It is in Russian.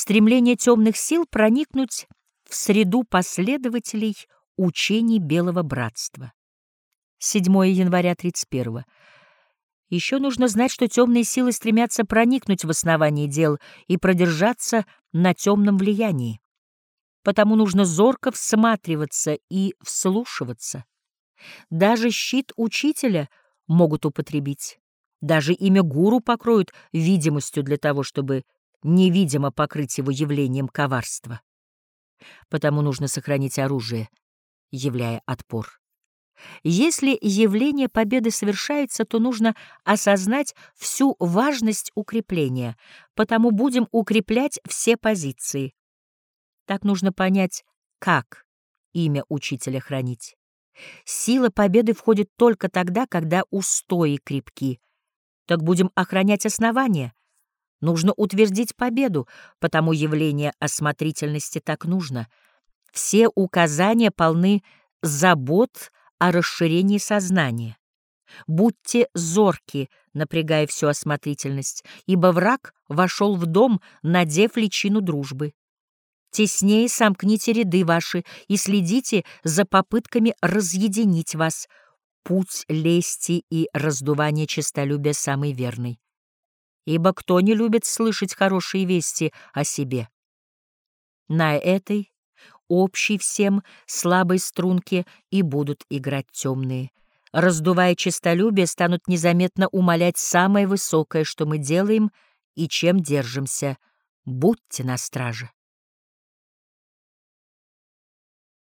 стремление темных сил проникнуть в среду последователей учений Белого Братства. 7 января 31 Еще нужно знать, что темные силы стремятся проникнуть в основание дел и продержаться на темном влиянии. Потому нужно зорко всматриваться и вслушиваться. Даже щит учителя могут употребить. Даже имя гуру покроют видимостью для того, чтобы невидимо покрыть его явлением коварства. Потому нужно сохранить оружие, являя отпор. Если явление победы совершается, то нужно осознать всю важность укрепления, потому будем укреплять все позиции. Так нужно понять, как имя учителя хранить. Сила победы входит только тогда, когда устои крепки. Так будем охранять основания. Нужно утвердить победу, потому явление осмотрительности так нужно. Все указания полны забот о расширении сознания. Будьте зорки, напрягая всю осмотрительность, ибо враг вошел в дом, надев личину дружбы. Теснее сомкните ряды ваши и следите за попытками разъединить вас. Путь лести и раздувания честолюбия самый верный. Ибо кто не любит слышать хорошие вести о себе? На этой, общей всем, слабой струнке и будут играть темные. Раздувая честолюбие, станут незаметно умолять самое высокое, что мы делаем и чем держимся. Будьте на страже.